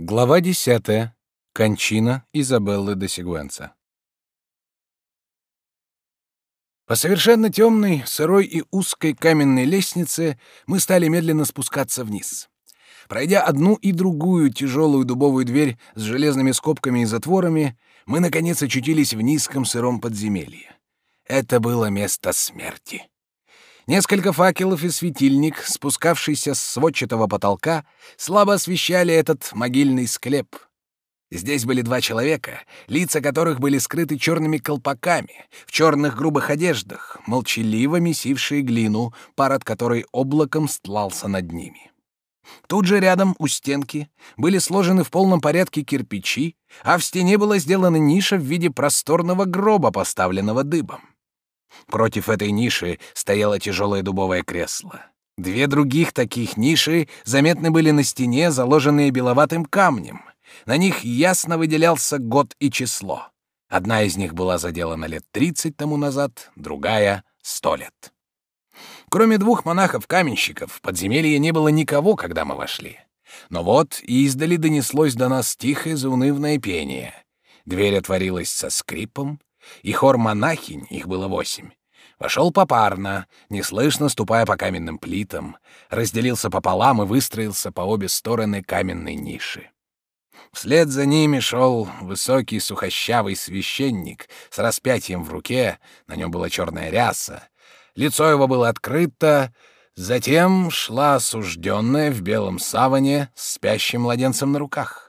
Глава десятая. Кончина Изабеллы де Сигуэнца. По совершенно темной, сырой и узкой каменной лестнице мы стали медленно спускаться вниз. Пройдя одну и другую тяжелую дубовую дверь с железными скобками и затворами, мы, наконец, очутились в низком сыром подземелье. Это было место смерти. Несколько факелов и светильник, спускавшийся с сводчатого потолка, слабо освещали этот могильный склеп. Здесь были два человека, лица которых были скрыты черными колпаками, в черных грубых одеждах, молчаливо месившие глину, пар от которой облаком стлался над ними. Тут же рядом, у стенки, были сложены в полном порядке кирпичи, а в стене была сделана ниша в виде просторного гроба, поставленного дыбом. Против этой ниши стояло тяжелое дубовое кресло. Две других таких ниши заметны были на стене, заложенные беловатым камнем. На них ясно выделялся год и число. Одна из них была заделана лет тридцать тому назад, другая — сто лет. Кроме двух монахов-каменщиков, в подземелье не было никого, когда мы вошли. Но вот издали донеслось до нас тихое заунывное пение. Дверь отворилась со скрипом, и хор монахинь, их было восемь, вошел попарно, неслышно ступая по каменным плитам, разделился пополам и выстроился по обе стороны каменной ниши. Вслед за ними шел высокий сухощавый священник с распятием в руке, на нем была черная ряса, лицо его было открыто, затем шла осужденная в белом саване с спящим младенцем на руках.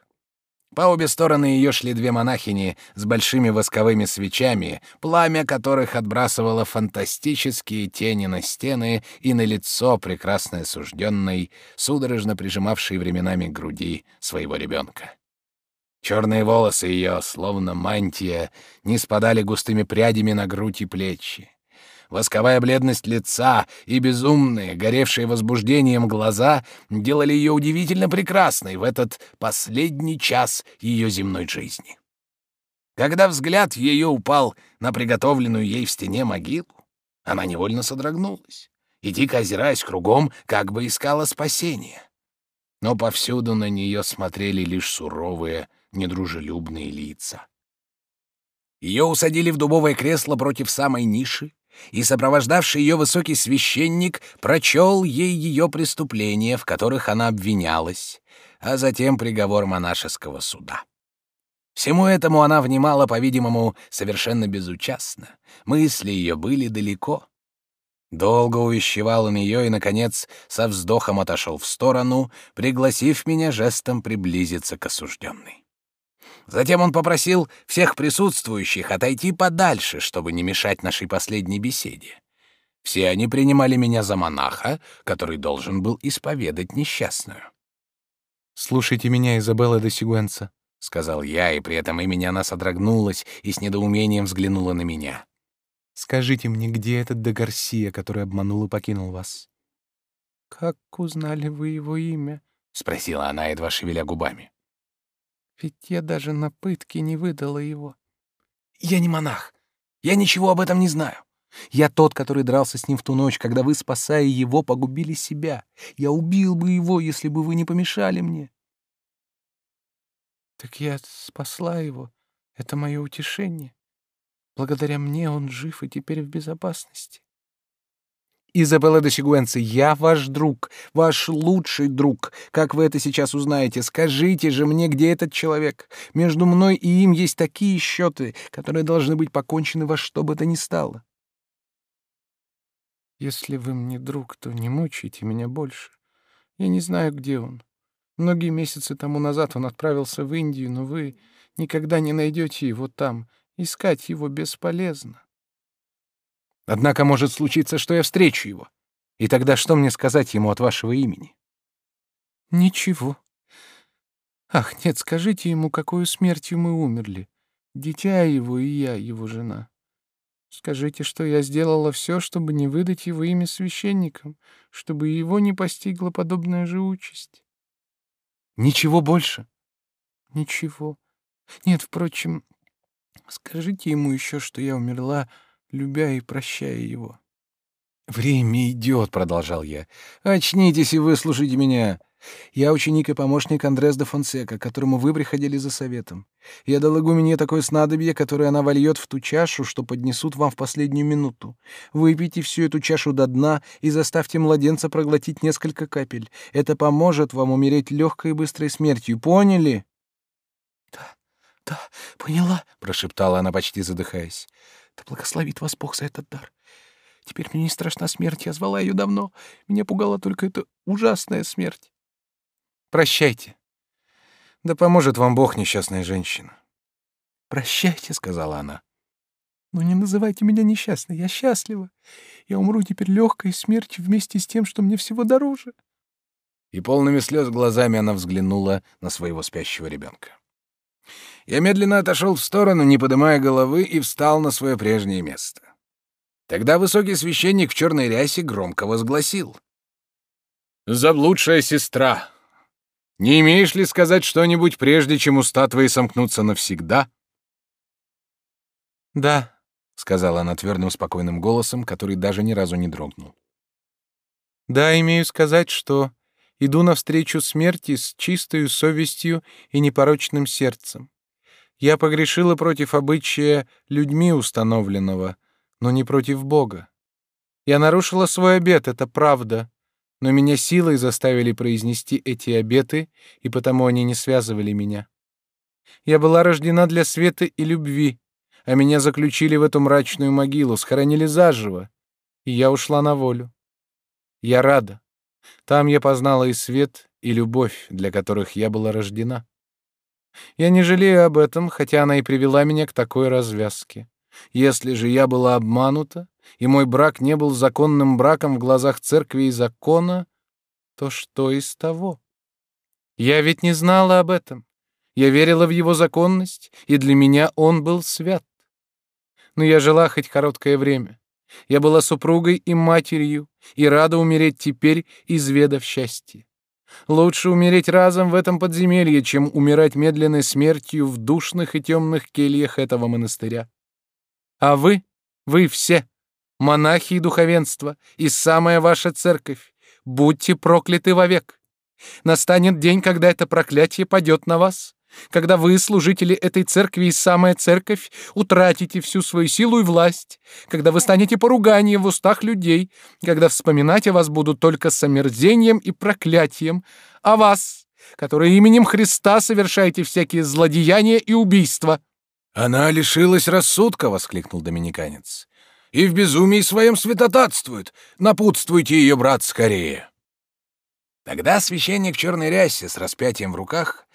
По обе стороны ее шли две монахини с большими восковыми свечами, пламя которых отбрасывало фантастические тени на стены и на лицо прекрасной осужденной, судорожно прижимавшей временами к груди своего ребенка. Черные волосы ее, словно мантия, не спадали густыми прядями на грудь и плечи восковая бледность лица и безумные, горевшие возбуждением глаза делали ее удивительно прекрасной в этот последний час ее земной жизни. Когда взгляд ее упал на приготовленную ей в стене могилу, она невольно содрогнулась и, дико озираясь кругом, как бы искала спасения. Но повсюду на нее смотрели лишь суровые, недружелюбные лица. Ее усадили в дубовое кресло против самой ниши, и сопровождавший ее высокий священник прочел ей ее преступления, в которых она обвинялась, а затем приговор монашеского суда. Всему этому она внимала, по-видимому, совершенно безучастно. Мысли ее были далеко. Долго увещевал он ее и, наконец, со вздохом отошел в сторону, пригласив меня жестом приблизиться к осужденной. Затем он попросил всех присутствующих отойти подальше, чтобы не мешать нашей последней беседе. Все они принимали меня за монаха, который должен был исповедать несчастную. «Слушайте меня, Изабелла де Сигуэнца», — сказал я, и при этом имени она содрогнулась и с недоумением взглянула на меня. «Скажите мне, где этот де Гарсия, который обманул и покинул вас?» «Как узнали вы его имя?» — спросила она, едва шевеля губами. Ведь я даже на пытки не выдала его. Я не монах. Я ничего об этом не знаю. Я тот, который дрался с ним в ту ночь, когда вы, спасая его, погубили себя. Я убил бы его, если бы вы не помешали мне. Так я спасла его. Это мое утешение. Благодаря мне он жив и теперь в безопасности. Изабелла де Сигуэнци, я ваш друг, ваш лучший друг. Как вы это сейчас узнаете? Скажите же мне, где этот человек? Между мной и им есть такие счеты, которые должны быть покончены во что бы то ни стало. Если вы мне друг, то не мучайте меня больше. Я не знаю, где он. Многие месяцы тому назад он отправился в Индию, но вы никогда не найдете его там. Искать его бесполезно. Однако может случиться, что я встречу его. И тогда что мне сказать ему от вашего имени? Ничего. Ах, нет, скажите ему, какой смертью мы умерли. Дитя его и я, его жена. Скажите, что я сделала все, чтобы не выдать его имя священникам, чтобы его не постигла подобная же участь. Ничего больше? Ничего. Нет, впрочем, скажите ему еще, что я умерла любя и прощая его. «Время идет», — продолжал я. «Очнитесь и выслушайте меня. Я ученик и помощник Андрес де Фонсека, к которому вы приходили за советом. Я дал игумене такое снадобье, которое она вольет в ту чашу, что поднесут вам в последнюю минуту. Выпейте всю эту чашу до дна и заставьте младенца проглотить несколько капель. Это поможет вам умереть легкой и быстрой смертью. Поняли? Да, да, поняла, прошептала она, почти задыхаясь. Да благословит вас Бог за этот дар. Теперь мне не страшна смерть, я звала ее давно. Меня пугала только эта ужасная смерть. Прощайте. Да поможет вам Бог, несчастная женщина. Прощайте, сказала она. Но не называйте меня несчастной, я счастлива. Я умру теперь легкой смертью вместе с тем, что мне всего дороже. И полными слез глазами она взглянула на своего спящего ребенка. Я медленно отошел в сторону, не поднимая головы, и встал на свое прежнее место. Тогда высокий священник в черной рясе громко возгласил. «Заблудшая сестра, не имеешь ли сказать что-нибудь, прежде чем уста твои сомкнутся навсегда? Да, сказала она твердым спокойным голосом, который даже ни разу не дрогнул. Да, имею сказать, что иду навстречу смерти с чистою совестью и непорочным сердцем. Я погрешила против обычая людьми установленного, но не против Бога. Я нарушила свой обет, это правда, но меня силой заставили произнести эти обеты, и потому они не связывали меня. Я была рождена для света и любви, а меня заключили в эту мрачную могилу, схоронили заживо, и я ушла на волю. Я рада. Там я познала и свет, и любовь, для которых я была рождена. Я не жалею об этом, хотя она и привела меня к такой развязке. Если же я была обманута, и мой брак не был законным браком в глазах церкви и закона, то что из того? Я ведь не знала об этом. Я верила в его законность, и для меня он был свят. Но я жила хоть короткое время. Я была супругой и матерью, и рада умереть теперь, изведав счастье. Лучше умереть разом в этом подземелье, чем умирать медленной смертью в душных и темных кельях этого монастыря. А вы, вы все, монахи и духовенство, и самая ваша церковь, будьте прокляты вовек. Настанет день, когда это проклятие падет на вас, когда вы, служители этой церкви и самая церковь, утратите всю свою силу и власть, когда вы станете поруганием в устах людей, когда вспоминать о вас будут только с омерзением и проклятием, а вас, которые именем Христа совершаете всякие злодеяния и убийства. «Она лишилась рассудка!» — воскликнул доминиканец. «И в безумии своем святотатствует! Напутствуйте ее, брат, скорее!» Тогда священник в черной рясе с распятием в руках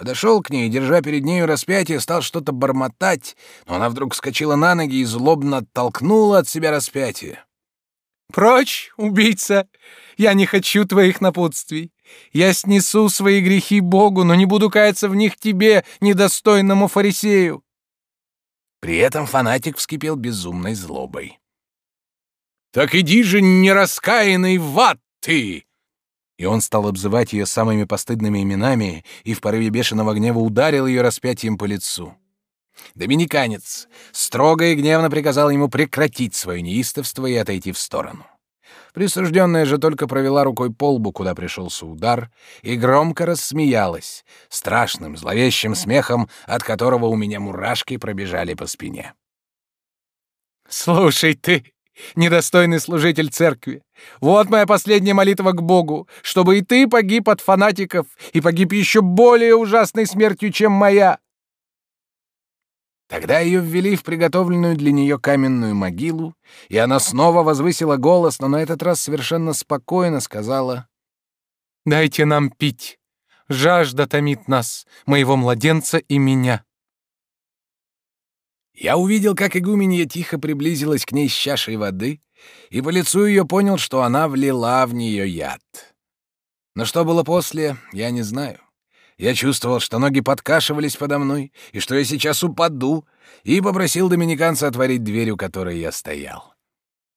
подошел к ней, держа перед нею распятие, стал что-то бормотать, но она вдруг вскочила на ноги и злобно оттолкнула от себя распятие. «Прочь, убийца! Я не хочу твоих напутствий. Я снесу свои грехи Богу, но не буду каяться в них тебе, недостойному фарисею. При этом фанатик вскипел безумной злобой. «Так иди же, нераскаянный в ад ты!» И он стал обзывать ее самыми постыдными именами и в порыве бешеного гнева ударил ее распятием по лицу. Доминиканец строго и гневно приказал ему прекратить свое неистовство и отойти в сторону. Присужденная же только провела рукой по лбу, куда пришелся удар, и громко рассмеялась, страшным, зловещим смехом, от которого у меня мурашки пробежали по спине. «Слушай ты, недостойный служитель церкви, вот моя последняя молитва к Богу, чтобы и ты погиб от фанатиков и погиб еще более ужасной смертью, чем моя!» Тогда ее ввели в приготовленную для нее каменную могилу, и она снова возвысила голос, но на этот раз совершенно спокойно сказала «Дайте нам пить. Жажда томит нас, моего младенца и меня». Я увидел, как игуменья тихо приблизилась к ней с чашей воды, и по лицу ее понял, что она влила в нее яд. Но что было после, я не знаю. Я чувствовал, что ноги подкашивались подо мной, и что я сейчас упаду, и попросил доминиканца отворить дверь, у которой я стоял.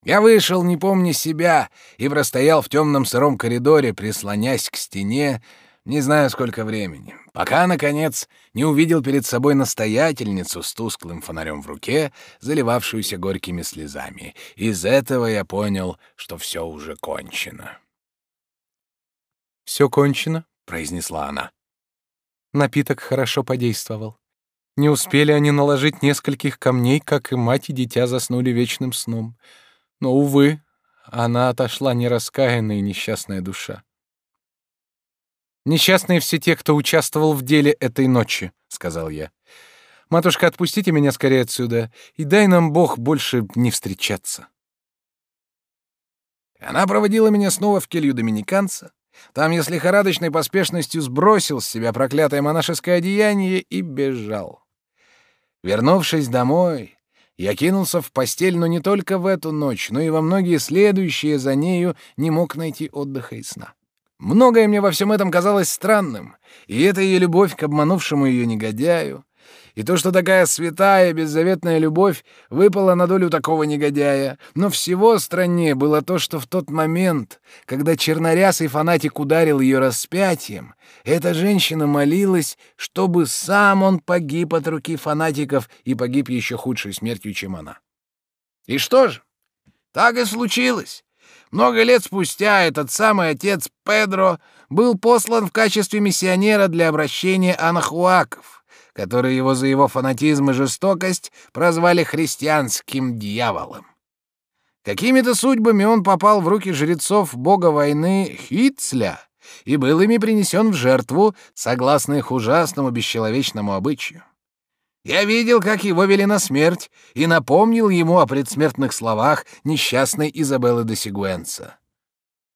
Я вышел, не помня себя, и простоял в темном сыром коридоре, прислонясь к стене, не знаю сколько времени, пока, наконец, не увидел перед собой настоятельницу с тусклым фонарем в руке, заливавшуюся горькими слезами. Из этого я понял, что все уже кончено. Все кончено, произнесла она. Напиток хорошо подействовал. Не успели они наложить нескольких камней, как и мать и дитя заснули вечным сном. Но, увы, она отошла нераскаянная и несчастная душа. «Несчастные все те, кто участвовал в деле этой ночи», — сказал я. «Матушка, отпустите меня скорее отсюда, и дай нам Бог больше не встречаться». Она проводила меня снова в келью доминиканца. Там я с лихорадочной поспешностью сбросил с себя проклятое монашеское одеяние и бежал. Вернувшись домой, я кинулся в постель, но не только в эту ночь, но и во многие следующие за нею не мог найти отдыха и сна. Многое мне во всем этом казалось странным, и это ее любовь к обманувшему ее негодяю, и то, что такая святая, беззаветная любовь выпала на долю такого негодяя. Но всего страннее было то, что в тот момент, когда чернорясый фанатик ударил ее распятием, эта женщина молилась, чтобы сам он погиб от руки фанатиков и погиб еще худшей смертью, чем она. И что же? Так и случилось. Много лет спустя этот самый отец Педро был послан в качестве миссионера для обращения анахуаков которые его за его фанатизм и жестокость прозвали христианским дьяволом. Какими-то судьбами он попал в руки жрецов бога войны Хитцля и был ими принесен в жертву, согласно их ужасному бесчеловечному обычаю. Я видел, как его вели на смерть, и напомнил ему о предсмертных словах несчастной Изабеллы де Сигуэнса.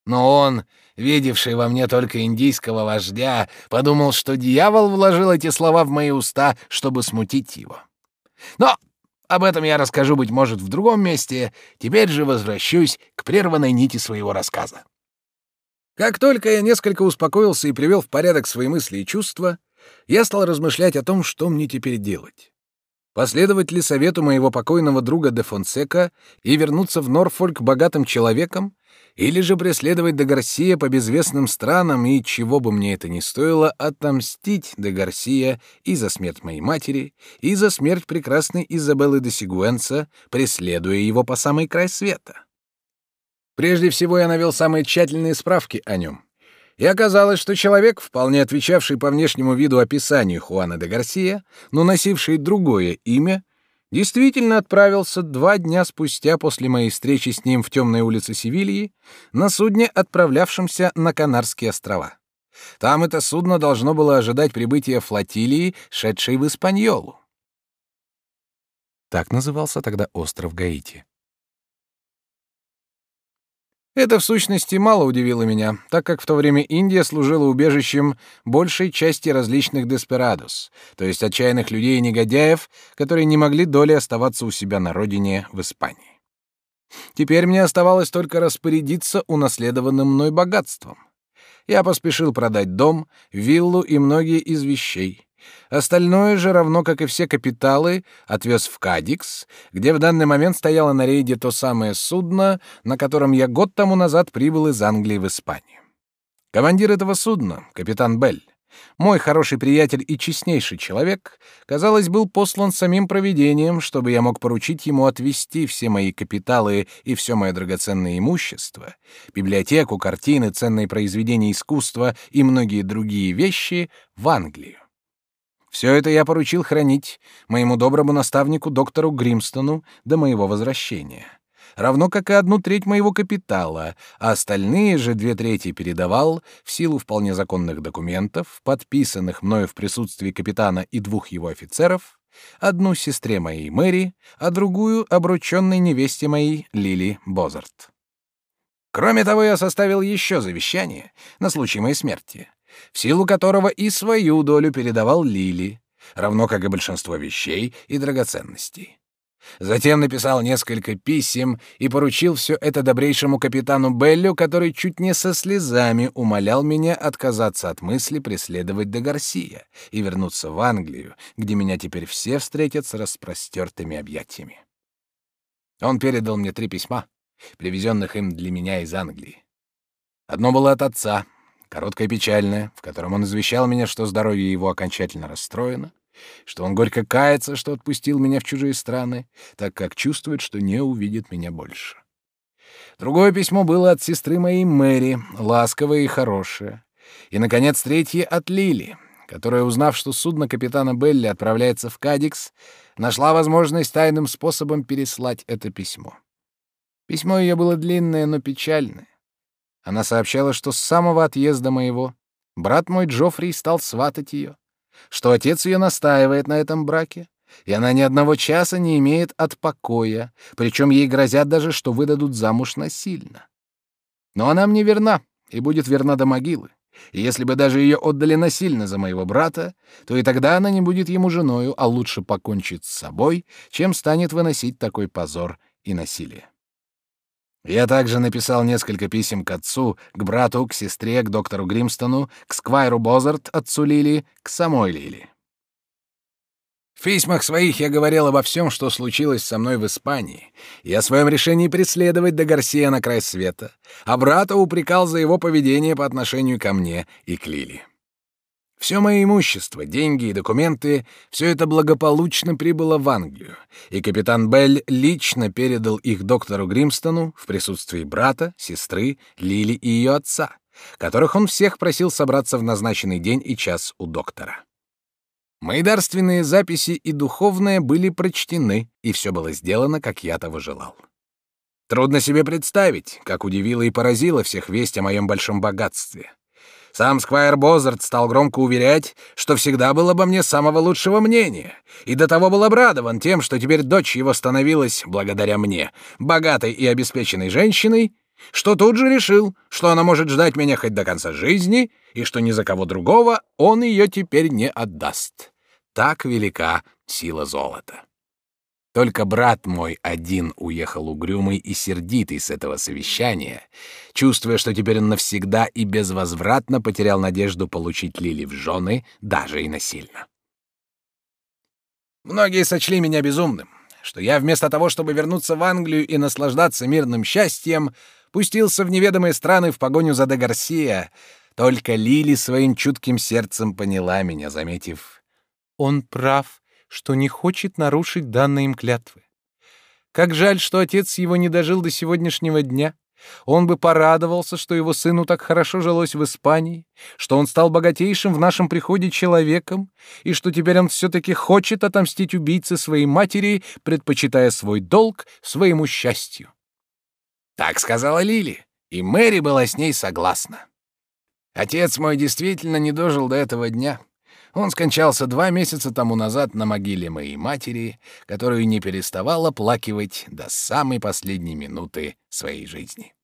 Но он, видевший во мне только индийского вождя, подумал, что дьявол вложил эти слова в мои уста, чтобы смутить его. Но об этом я расскажу, быть может, в другом месте. Теперь же возвращусь к прерванной нити своего рассказа. Как только я несколько успокоился и привел в порядок свои мысли и чувства, я стал размышлять о том, что мне теперь делать. Последовать ли совету моего покойного друга де Фонсека и вернуться в Норфольк богатым человеком, или же преследовать де Гарсия по безвестным странам и, чего бы мне это ни стоило, отомстить де Гарсия и за смерть моей матери, и за смерть прекрасной Изабеллы де Сигуэнса, преследуя его по самый край света. Прежде всего я навел самые тщательные справки о нем. И оказалось, что человек, вполне отвечавший по внешнему виду описанию Хуана де Гарсия, но носивший другое имя, действительно отправился два дня спустя после моей встречи с ним в темной улице Севильи на судне, отправлявшемся на Канарские острова. Там это судно должно было ожидать прибытия флотилии, шедшей в Испаньолу. Так назывался тогда остров Гаити. Это, в сущности, мало удивило меня, так как в то время Индия служила убежищем большей части различных деспирадос, то есть отчаянных людей и негодяев, которые не могли доли оставаться у себя на родине в Испании. Теперь мне оставалось только распорядиться унаследованным мной богатством. Я поспешил продать дом, виллу и многие из вещей. Остальное же, равно как и все капиталы, отвез в Кадикс, где в данный момент стояло на рейде то самое судно, на котором я год тому назад прибыл из Англии в Испанию. Командир этого судна, капитан Белль, мой хороший приятель и честнейший человек, казалось, был послан самим провидением, чтобы я мог поручить ему отвезти все мои капиталы и все мое драгоценное имущество, библиотеку, картины, ценные произведения искусства и многие другие вещи в Англию. Все это я поручил хранить моему доброму наставнику доктору Гримстону до моего возвращения, равно как и одну треть моего капитала, а остальные же две трети передавал в силу вполне законных документов, подписанных мною в присутствии капитана и двух его офицеров, одну сестре моей Мэри, а другую обрученной невесте моей Лили Бозарт. Кроме того, я составил еще завещание на случай моей смерти, в силу которого и свою долю передавал Лили, равно как и большинство вещей и драгоценностей. Затем написал несколько писем и поручил все это добрейшему капитану Беллю, который чуть не со слезами умолял меня отказаться от мысли преследовать де Гарсия и вернуться в Англию, где меня теперь все встретят с распростертыми объятиями. Он передал мне три письма, привезенных им для меня из Англии. Одно было от отца, короткое печальное, в котором он извещал меня, что здоровье его окончательно расстроено, что он горько кается, что отпустил меня в чужие страны, так как чувствует, что не увидит меня больше. Другое письмо было от сестры моей Мэри, ласковое и хорошее, И, наконец, третье от Лили, которая, узнав, что судно капитана Белли отправляется в Кадикс, нашла возможность тайным способом переслать это письмо. Письмо ее было длинное, но печальное. Она сообщала, что с самого отъезда моего брат мой Джоффри стал сватать ее, что отец ее настаивает на этом браке, и она ни одного часа не имеет от покоя, причем ей грозят даже, что выдадут замуж насильно. Но она мне верна и будет верна до могилы. И если бы даже ее отдали насильно за моего брата, то и тогда она не будет ему женою, а лучше покончит с собой, чем станет выносить такой позор и насилие. Я также написал несколько писем к отцу, к брату, к сестре, к доктору Гримстону, к Сквайру Бозарт, отцу Лили, к самой Лили. В письмах своих я говорил обо всем, что случилось со мной в Испании, и о своем решении преследовать до Гарсия на край света, а брата упрекал за его поведение по отношению ко мне и к Лили. Все мое имущество, деньги и документы, все это благополучно прибыло в Англию, и капитан Белль лично передал их доктору Гримстону в присутствии брата, сестры, Лили и ее отца, которых он всех просил собраться в назначенный день и час у доктора. Мои дарственные записи и духовные были прочтены, и все было сделано, как я того желал. Трудно себе представить, как удивило и поразило всех весть о моем большом богатстве. Сам Сквайр Бозард стал громко уверять, что всегда был обо мне самого лучшего мнения, и до того был обрадован тем, что теперь дочь его становилась, благодаря мне, богатой и обеспеченной женщиной, что тут же решил, что она может ждать меня хоть до конца жизни, и что ни за кого другого он ее теперь не отдаст. Так велика сила золота. Только брат мой один уехал угрюмый и сердитый с этого совещания, чувствуя, что теперь он навсегда и безвозвратно потерял надежду получить Лили в жены, даже и насильно. Многие сочли меня безумным, что я вместо того, чтобы вернуться в Англию и наслаждаться мирным счастьем, пустился в неведомые страны в погоню за де Гарсия. Только Лили своим чутким сердцем поняла меня, заметив. «Он прав, что не хочет нарушить данные им клятвы. Как жаль, что отец его не дожил до сегодняшнего дня. Он бы порадовался, что его сыну так хорошо жилось в Испании, что он стал богатейшим в нашем приходе человеком, и что теперь он все-таки хочет отомстить убийце своей матери, предпочитая свой долг своему счастью. Так сказала Лили, и Мэри была с ней согласна. Отец мой действительно не дожил до этого дня. Он скончался два месяца тому назад на могиле моей матери, которую не переставал оплакивать до самой последней минуты своей жизни.